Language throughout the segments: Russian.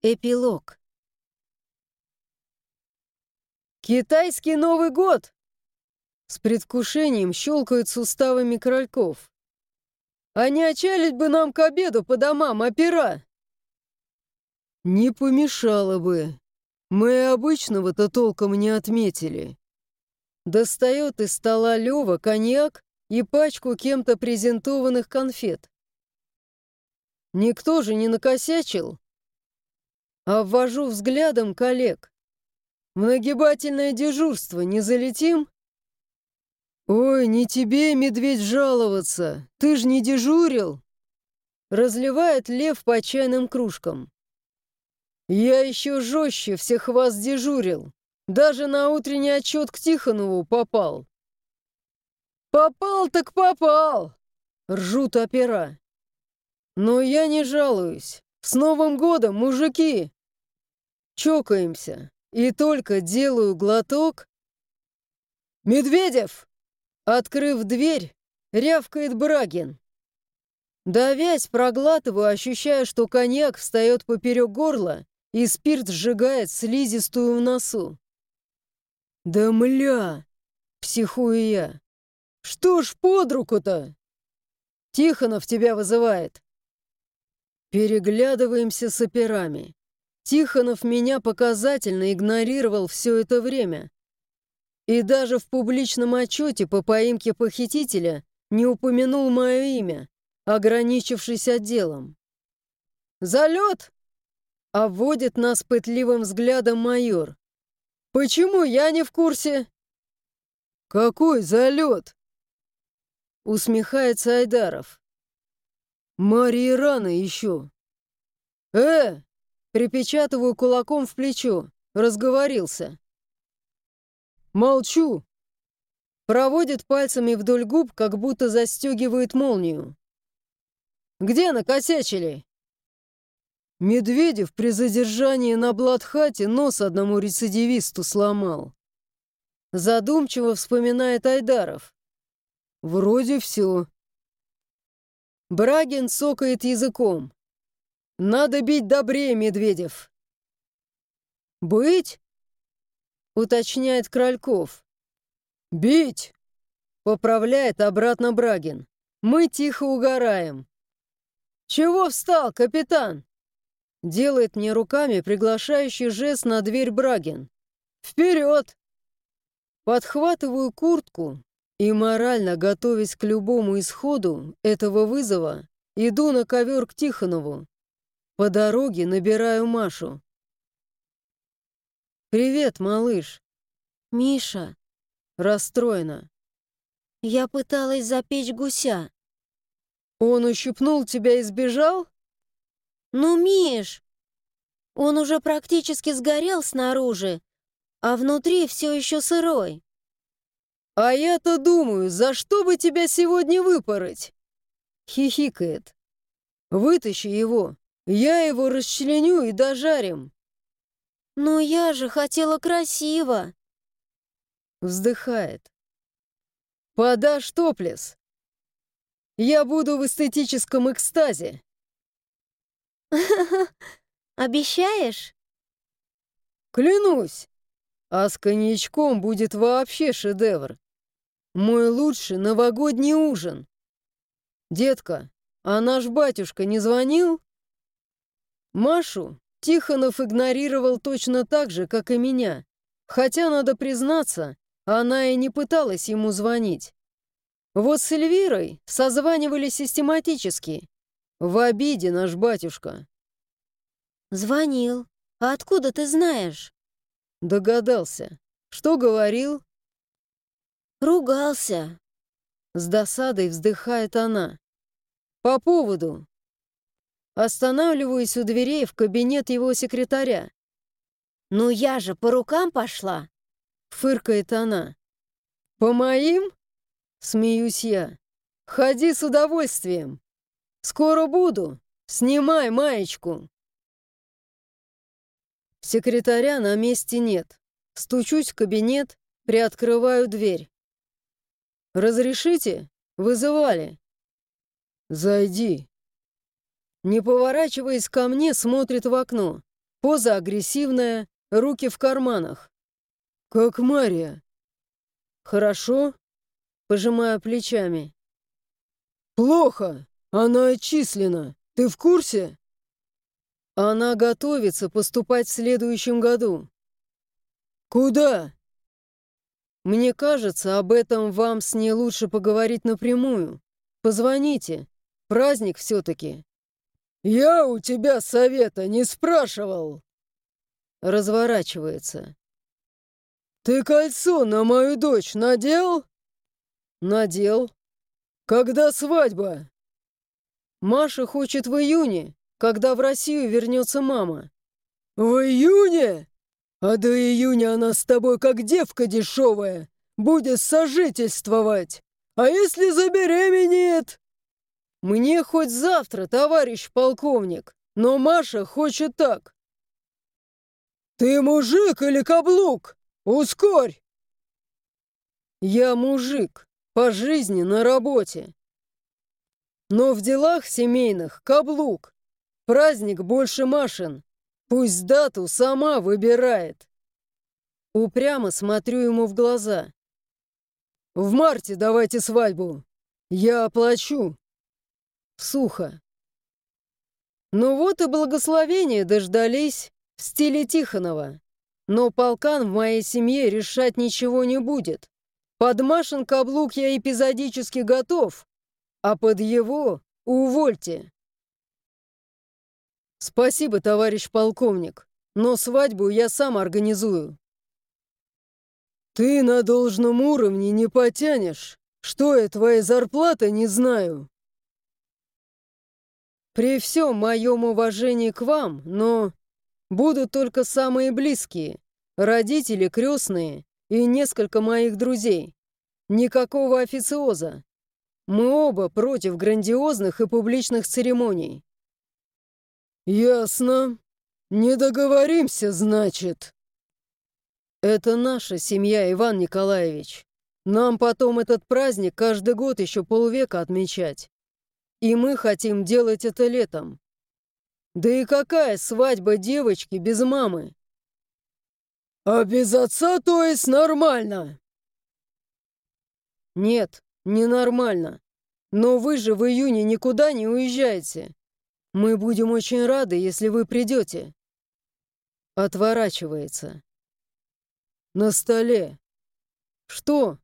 Эпилог. «Китайский Новый год!» С предвкушением щелкают суставами крольков. «А не отчалить бы нам к обеду по домам, опера!» «Не помешало бы. Мы обычного-то толком не отметили». Достает из стола Лёва коньяк и пачку кем-то презентованных конфет. «Никто же не накосячил?» Обвожу взглядом коллег. В нагибательное дежурство не залетим? Ой, не тебе, медведь, жаловаться. Ты ж не дежурил. Разливает лев по чайным кружкам. Я еще жестче всех вас дежурил. Даже на утренний отчет к Тихонову попал. Попал так попал! Ржут опера. Но я не жалуюсь. С Новым годом, мужики! Чокаемся. И только делаю глоток... «Медведев!» Открыв дверь, рявкает Брагин. Давясь, проглатываю, ощущая, что коньяк встает поперек горла, и спирт сжигает слизистую в носу. «Да мля!» — психую я. «Что ж под руку-то?» «Тихонов тебя вызывает». Переглядываемся с операми. Тихонов меня показательно игнорировал все это время. И даже в публичном отчете по поимке похитителя не упомянул мое имя, ограничившись отделом. «Залет!» — обводит нас пытливым взглядом майор. «Почему я не в курсе?» «Какой залет?» Усмехается Айдаров. «Марии рано еще». «Э, Припечатываю кулаком в плечо. Разговорился. Молчу. Проводит пальцами вдоль губ, как будто застегивает молнию. Где накосячили? Медведев при задержании на Бладхате нос одному рецидивисту сломал. Задумчиво вспоминает Айдаров. Вроде все. Брагин цокает языком. «Надо бить добрее, Медведев!» «Быть?» — уточняет Крольков. «Бить!» — поправляет обратно Брагин. «Мы тихо угораем». «Чего встал, капитан?» Делает мне руками приглашающий жест на дверь Брагин. «Вперед!» Подхватываю куртку и, морально готовясь к любому исходу этого вызова, иду на ковер к Тихонову. По дороге набираю Машу. «Привет, малыш!» «Миша!» Расстроена. «Я пыталась запечь гуся». «Он ущипнул тебя и сбежал?» «Ну, Миш! Он уже практически сгорел снаружи, а внутри все еще сырой». «А я-то думаю, за что бы тебя сегодня выпороть?» Хихикает. «Вытащи его, я его расчленю и дожарим. Но я же хотела красиво. Вздыхает. Подашь топлес. Я буду в эстетическом экстазе. Обещаешь? Клянусь. А с коньячком будет вообще шедевр. Мой лучший новогодний ужин. Детка, а наш батюшка не звонил? Машу Тихонов игнорировал точно так же, как и меня. Хотя, надо признаться, она и не пыталась ему звонить. Вот с Эльвирой созванивали систематически. В обиде наш батюшка. «Звонил. А откуда ты знаешь?» Догадался. Что говорил? «Ругался». С досадой вздыхает она. «По поводу?» Останавливаюсь у дверей в кабинет его секретаря. «Ну я же по рукам пошла!» — фыркает она. «По моим?» — смеюсь я. «Ходи с удовольствием. Скоро буду. Снимай маечку». Секретаря на месте нет. Стучусь в кабинет, приоткрываю дверь. «Разрешите? Вызывали?» «Зайди», не поворачиваясь ко мне, смотрит в окно. Поза агрессивная, руки в карманах. «Как Мария». «Хорошо?» Пожимаю плечами. «Плохо. Она отчислена. Ты в курсе?» «Она готовится поступать в следующем году». «Куда?» «Мне кажется, об этом вам с ней лучше поговорить напрямую. Позвоните. Праздник все-таки». «Я у тебя совета не спрашивал!» Разворачивается. «Ты кольцо на мою дочь надел?» «Надел». «Когда свадьба?» «Маша хочет в июне, когда в Россию вернется мама». «В июне? А до июня она с тобой как девка дешевая, будет сожительствовать. А если забеременеет?» «Мне хоть завтра, товарищ полковник, но Маша хочет так». «Ты мужик или каблук?» «Ускорь!» «Я мужик, по жизни на работе. Но в делах семейных каблук. Праздник больше Машин. Пусть дату сама выбирает». Упрямо смотрю ему в глаза. «В марте давайте свадьбу. Я оплачу». Сухо. Ну вот и благословения дождались в стиле Тихонова. Но полкан в моей семье решать ничего не будет. Под Машин каблук я эпизодически готов, а под его увольте. Спасибо, товарищ полковник, но свадьбу я сам организую. Ты на должном уровне не потянешь. Что я твоей зарплаты не знаю. При всем моем уважении к вам, но Будут только самые близкие, родители, крестные и несколько моих друзей. Никакого официоза. Мы оба против грандиозных и публичных церемоний. Ясно. Не договоримся, значит. Это наша семья, Иван Николаевич. Нам потом этот праздник каждый год еще полвека отмечать. И мы хотим делать это летом. Да и какая свадьба девочки без мамы? А без отца, то есть, нормально? Нет, не нормально. Но вы же в июне никуда не уезжаете. Мы будем очень рады, если вы придете. Отворачивается. На столе. Что?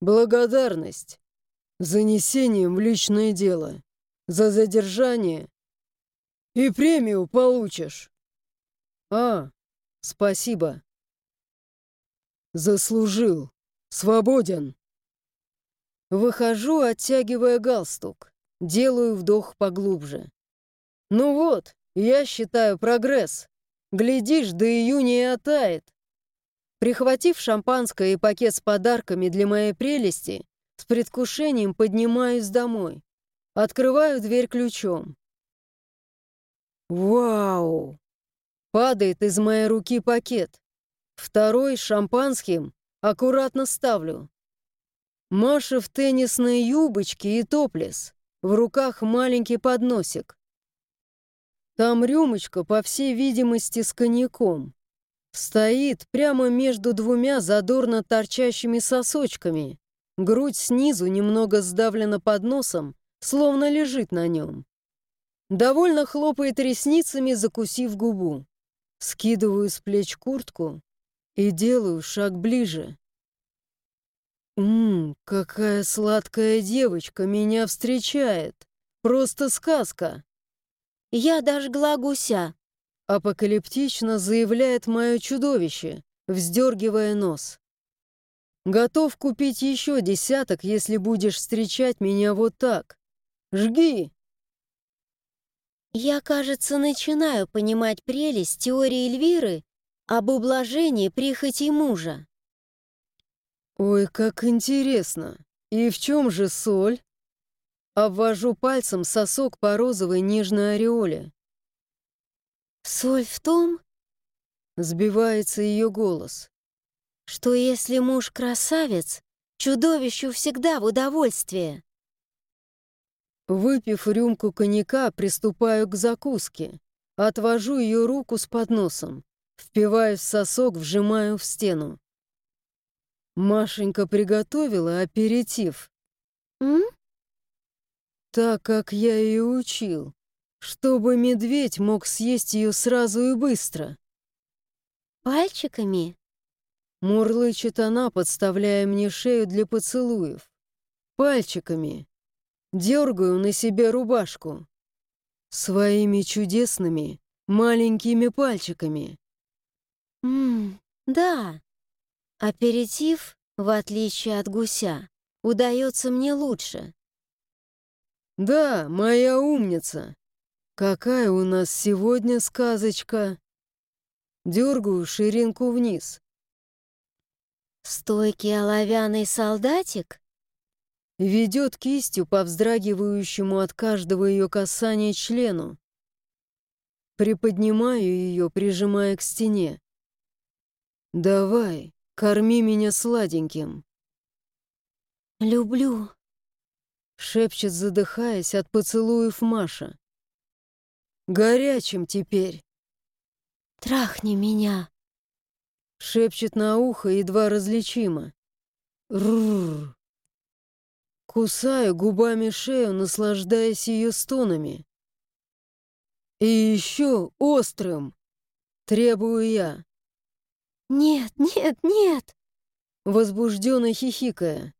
Благодарность. Занесением в личное дело. За задержание и премию получишь. А, спасибо. Заслужил. Свободен. Выхожу, оттягивая галстук. Делаю вдох поглубже. Ну вот, я считаю прогресс. Глядишь, до июня и оттает. Прихватив шампанское и пакет с подарками для моей прелести, с предвкушением поднимаюсь домой. Открываю дверь ключом. Вау! Падает из моей руки пакет. Второй шампанским аккуратно ставлю. Маша в теннисной юбочке и топлес. В руках маленький подносик. Там рюмочка, по всей видимости, с коньяком. Стоит прямо между двумя задорно торчащими сосочками. Грудь снизу немного сдавлена под носом, словно лежит на нем. Довольно хлопает ресницами, закусив губу. Скидываю с плеч куртку и делаю шаг ближе. Ммм, какая сладкая девочка меня встречает. Просто сказка. Я дожгла гуся. Апокалиптично заявляет мое чудовище, вздергивая нос. Готов купить еще десяток, если будешь встречать меня вот так. Жги! Я, кажется, начинаю понимать прелесть теории Эльвиры об ублажении прихоти мужа. Ой, как интересно. И в чем же соль? Обвожу пальцем сосок по розовой нежной ореоле. Соль в том, сбивается ее голос, что если муж красавец, чудовищу всегда в удовольствие. Выпив рюмку коньяка, приступаю к закуске. Отвожу ее руку с подносом, впиваюсь в сосок, вжимаю в стену. Машенька приготовила аперитив. М? Так, как я ее учил, чтобы медведь мог съесть ее сразу и быстро. Пальчиками? Мурлычет она, подставляя мне шею для поцелуев. Пальчиками. Дергаю на себе рубашку. Своими чудесными маленькими пальчиками. Ммм, да. Аперитив, в отличие от гуся, удается мне лучше. Да, моя умница. Какая у нас сегодня сказочка. Дергаю ширинку вниз. Стойкий оловянный солдатик? Ведет кистью по вздрагивающему от каждого ее касания члену. Приподнимаю ее, прижимая к стене. «Давай, корми меня сладеньким». Люблю. Шепчет, задыхаясь от поцелуев Маша. «Горячим теперь!» Трахни меня. Шепчет на ухо, едва различимо. Рррр. Кусаю губами шею, наслаждаясь ее стонами. И еще острым. Требую я. Нет, нет, нет. Возбужденно хихикая.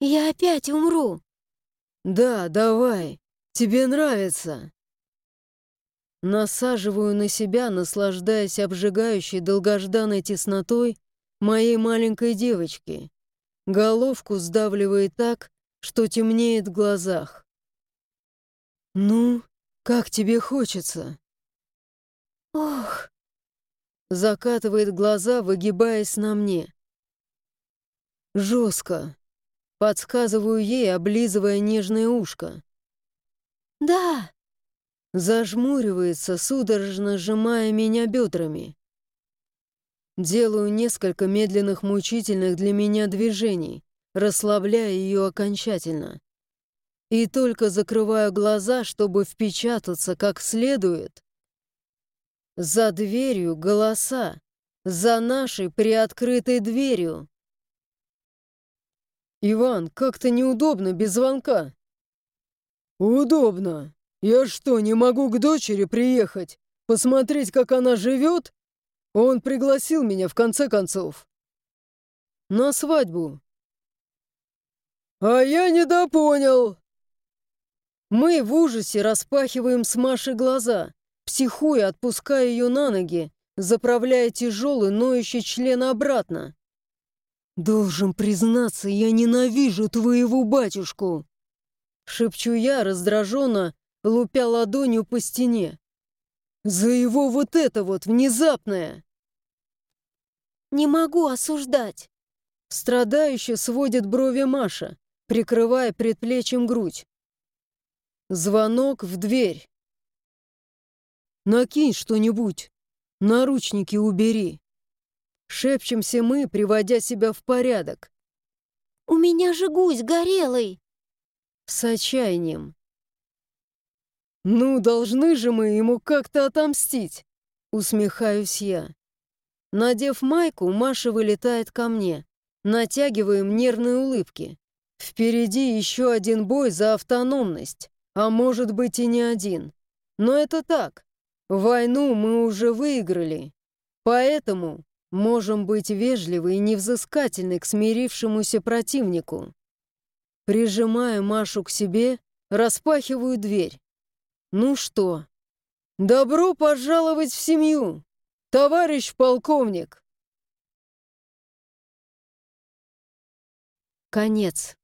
Я опять умру. Да, давай. Тебе нравится. Насаживаю на себя, наслаждаясь обжигающей долгожданной теснотой моей маленькой девочки. Головку сдавливает так, что темнеет в глазах. «Ну, как тебе хочется?» Ох, Закатывает глаза, выгибаясь на мне. «Жестко», — подсказываю ей, облизывая нежное ушко. да. Зажмуривается, судорожно сжимая меня бедрами. Делаю несколько медленных, мучительных для меня движений, расслабляя ее окончательно. И только закрываю глаза, чтобы впечататься как следует. За дверью голоса, за нашей приоткрытой дверью. «Иван, как-то неудобно без звонка». «Удобно. Я что, не могу к дочери приехать? Посмотреть, как она живет? Он пригласил меня в конце концов. На свадьбу. А я недопонял. Мы в ужасе распахиваем с Машей глаза, психуя, отпуская ее на ноги, заправляя тяжелый, ноющий член обратно. «Должен признаться, я ненавижу твоего батюшку!» Шепчу я раздраженно, лупя ладонью по стене. «За его вот это вот внезапное!» Не могу осуждать. Страдающе сводит брови Маша, прикрывая предплечьем грудь. Звонок в дверь. «Накинь что-нибудь. Наручники убери». Шепчемся мы, приводя себя в порядок. У меня же гусь горелый. С отчаянием. «Ну, должны же мы ему как-то отомстить!» Усмехаюсь я. Надев майку, Маша вылетает ко мне. Натягиваем нервные улыбки. Впереди еще один бой за автономность. А может быть и не один. Но это так. Войну мы уже выиграли. Поэтому можем быть вежливы и невзыскательны к смирившемуся противнику. Прижимаю Машу к себе, распахиваю дверь. Ну что, добро пожаловать в семью, товарищ полковник. Конец.